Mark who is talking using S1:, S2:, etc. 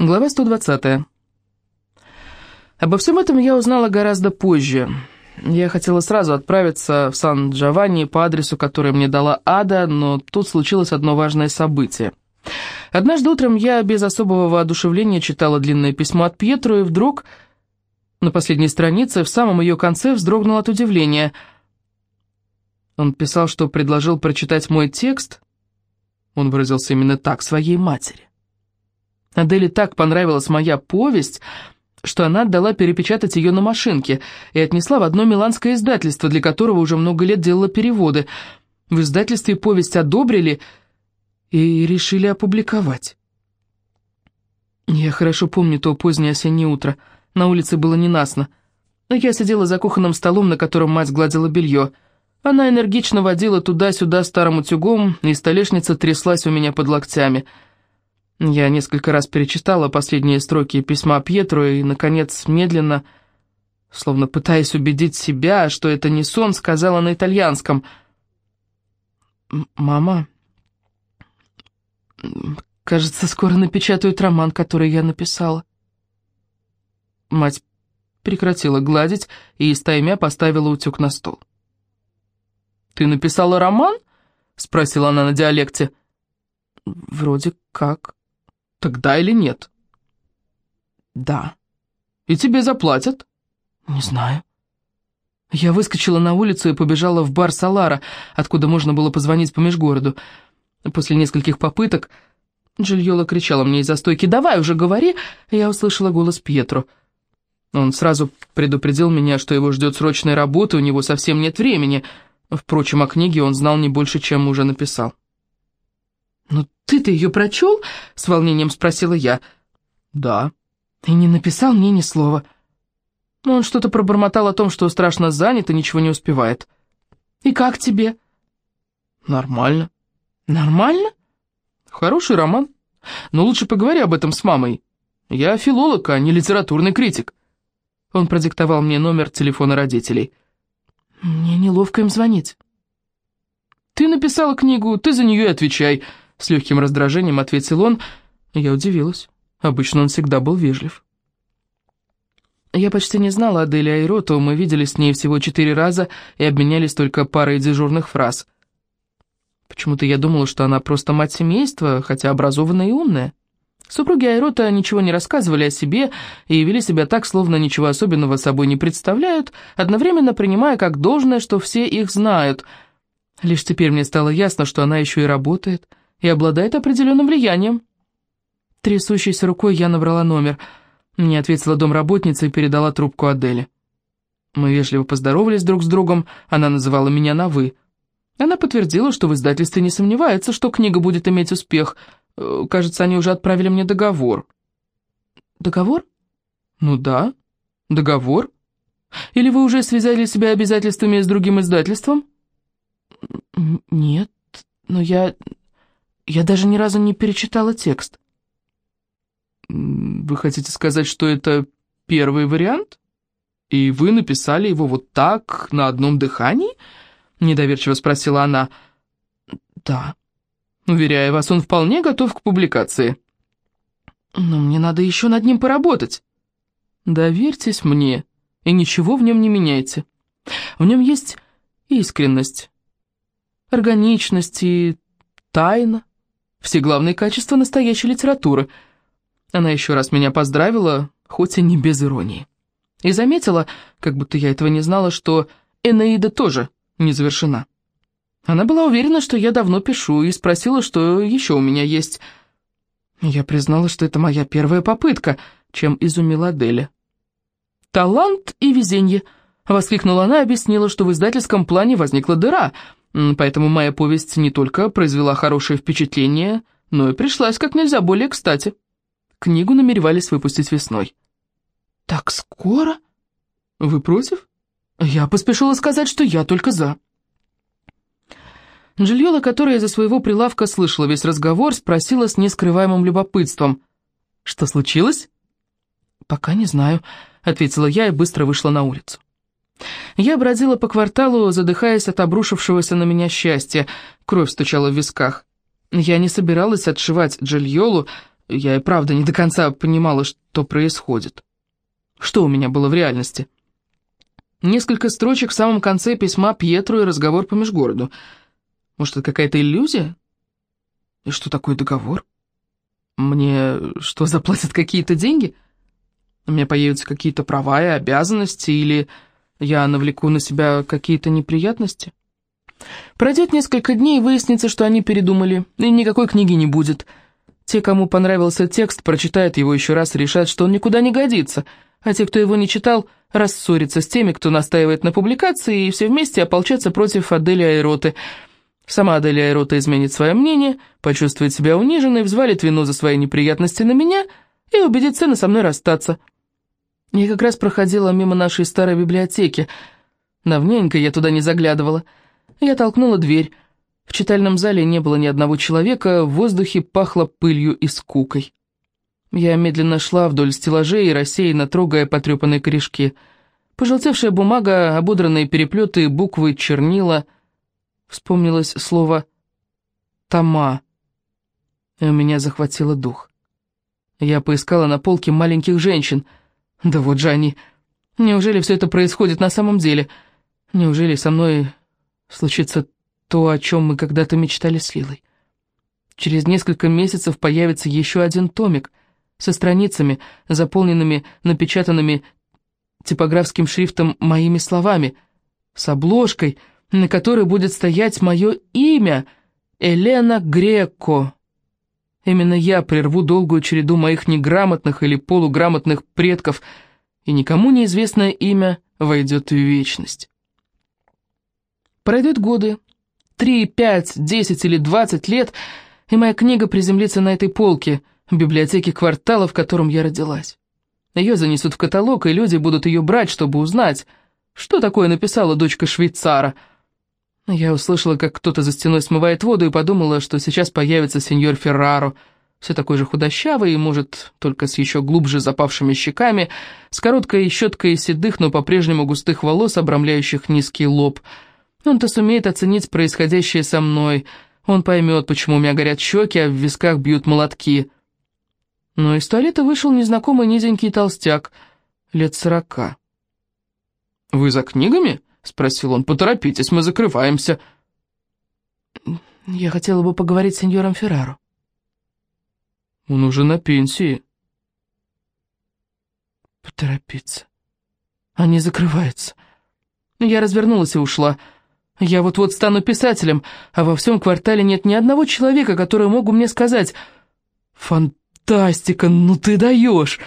S1: Глава 120. Обо всем этом я узнала гораздо позже. Я хотела сразу отправиться в Сан-Джованни по адресу, который мне дала Ада, но тут случилось одно важное событие. Однажды утром я без особого воодушевления читала длинное письмо от Пьетро, и вдруг на последней странице, в самом ее конце, вздрогнул от удивления. Он писал, что предложил прочитать мой текст. Он выразился именно так, своей матери. Аделе так понравилась моя повесть, что она отдала перепечатать ее на машинке и отнесла в одно миланское издательство, для которого уже много лет делала переводы. В издательстве повесть одобрили и решили опубликовать. Я хорошо помню то позднее осеннее утро. На улице было ненастно. Но я сидела за кухонным столом, на котором мать гладила белье. Она энергично водила туда-сюда старым утюгом, и столешница тряслась у меня под локтями — я несколько раз перечитала последние строки письма Пьетру и, наконец, медленно, словно пытаясь убедить себя, что это не сон, сказала на итальянском. «Мама, кажется, скоро напечатают роман, который я написала». Мать прекратила гладить и, стаймя, поставила утюг на стол. «Ты написала роман?» — спросила она на диалекте. «Вроде как». Тогда или нет? Да. И тебе заплатят? Не знаю. Я выскочила на улицу и побежала в бар Салара, откуда можно было позвонить по межгороду. После нескольких попыток Джильола кричала мне из-за стойки «Давай уже говори!» Я услышала голос Пьетро. Он сразу предупредил меня, что его ждет срочная работа, у него совсем нет времени. Впрочем, о книге он знал не больше, чем уже написал. «Ну ты-то ее прочел?» — с волнением спросила я. «Да». «И не написал мне ни слова». Он что-то пробормотал о том, что страшно занят и ничего не успевает. «И как тебе?» «Нормально». «Нормально?» «Хороший роман. Но лучше поговори об этом с мамой. Я филолог, а не литературный критик». Он продиктовал мне номер телефона родителей. «Мне неловко им звонить». «Ты написала книгу, ты за нее и отвечай», с легким раздражением ответил он. Я удивилась. Обычно он всегда был вежлив. Я почти не знала Адели Айроту, мы виделись с ней всего четыре раза и обменялись только парой дежурных фраз. Почему-то я думала, что она просто мать семейства, хотя образованная и умная. Супруги Айрота ничего не рассказывали о себе и вели себя так, словно ничего особенного собой не представляют, одновременно принимая как должное, что все их знают. Лишь теперь мне стало ясно, что она еще и работает — и обладает определенным влиянием. Трясущейся рукой я набрала номер. Мне ответила домработница и передала трубку Аделе. Мы вежливо поздоровались друг с другом, она называла меня на «вы». Она подтвердила, что в издательстве не сомневается, что книга будет иметь успех. Э, кажется, они уже отправили мне договор. Договор? Ну да, договор. Или вы уже связали себя обязательствами с другим издательством? Нет, но я я даже ни разу не перечитала текст. Вы хотите сказать, что это первый вариант? И вы написали его вот так, на одном дыхании? Недоверчиво спросила она. Да. Уверяю вас, он вполне готов к публикации. Но мне надо еще над ним поработать. Доверьтесь мне и ничего в нем не меняйте. В нем есть искренность, органичность и тайна. Все главные качества настоящей литературы. Она еще раз меня поздравила, хоть и не без иронии. И заметила, как будто я этого не знала, что Энеида тоже не завершена. Она была уверена, что я давно пишу, и спросила, что еще у меня есть. Я признала, что это моя первая попытка, чем изумила Аделя. «Талант и везенье!» — воскликнула она и объяснила, что в издательском плане возникла дыра — Поэтому моя повесть не только произвела хорошее впечатление, но и пришлась как нельзя более кстати. Книгу намеревались выпустить весной. «Так скоро? Вы против?» Я поспешила сказать, что я только за. Джильола, которая из-за своего прилавка слышала весь разговор, спросила с нескрываемым любопытством. «Что случилось?» «Пока не знаю», — ответила я и быстро вышла на улицу. Я бродила по кварталу, задыхаясь от обрушившегося на меня счастья. Кровь стучала в висках. Я не собиралась отшивать Джильолу, Я и правда не до конца понимала, что происходит. Что у меня было в реальности? Несколько строчек в самом конце письма Пьетру и разговор по межгороду. Может, это какая-то иллюзия? И что такое договор? Мне что, заплатят какие-то деньги? У меня появятся какие-то права и обязанности, или я навлеку на себя какие-то неприятности? Пройдет несколько дней, и выяснится, что они передумали, и никакой книги не будет — те, кому понравился текст, прочитают его еще раз и решат, что он никуда не годится, а те, кто его не читал, рассорятся с теми, кто настаивает на публикации, и все вместе ополчатся против Адели Айроты. Сама Адели Айрота изменит свое мнение, почувствует себя униженной, взвалит вину за свои неприятности на меня и убедит сына со мной расстаться. Я как раз проходила мимо нашей старой библиотеки. Давненько я туда не заглядывала. Я толкнула дверь. В читальном зале не было ни одного человека, в воздухе пахло пылью и скукой. Я медленно шла вдоль стеллажей, рассеянно трогая потрепанные корешки. Пожелтевшая бумага, ободранные переплеты, буквы, чернила. Вспомнилось слово «тома», и у меня захватило дух. Я поискала на полке маленьких женщин. Да вот же они. Неужели все это происходит на самом деле? Неужели со мной случится то, о чем мы когда-то мечтали с Лилой. Через несколько месяцев появится еще один томик со страницами, заполненными напечатанными типографским шрифтом моими словами, с обложкой, на которой будет стоять мое имя — Елена Греко. Именно я прерву долгую череду моих неграмотных или полуграмотных предков, и никому неизвестное имя войдет в вечность. Пройдут годы, Три, пять, десять или двадцать лет, и моя книга приземлится на этой полке в библиотеке квартала, в котором я родилась. Ее занесут в каталог, и люди будут ее брать, чтобы узнать, что такое написала дочка швейцара. Я услышала, как кто-то за стеной смывает воду, и подумала, что сейчас появится сеньор Ферраро, все такой же худощавый, может, только с еще глубже запавшими щеками, с короткой щеткой седых, но по-прежнему густых волос, обрамляющих низкий лоб — он-то сумеет оценить происходящее со мной. Он поймет, почему у меня горят щеки, а в висках бьют молотки. Но из туалета вышел незнакомый низенький толстяк, лет сорока. «Вы за книгами?» — спросил он. «Поторопитесь, мы закрываемся». «Я хотела бы поговорить с сеньором Ферраро». «Он уже на пенсии». «Поторопиться. Они закрываются». Я развернулась и ушла. Я вот-вот стану писателем, а во всем квартале нет ни одного человека, который мог бы мне сказать «Фантастика, ну ты даешь!»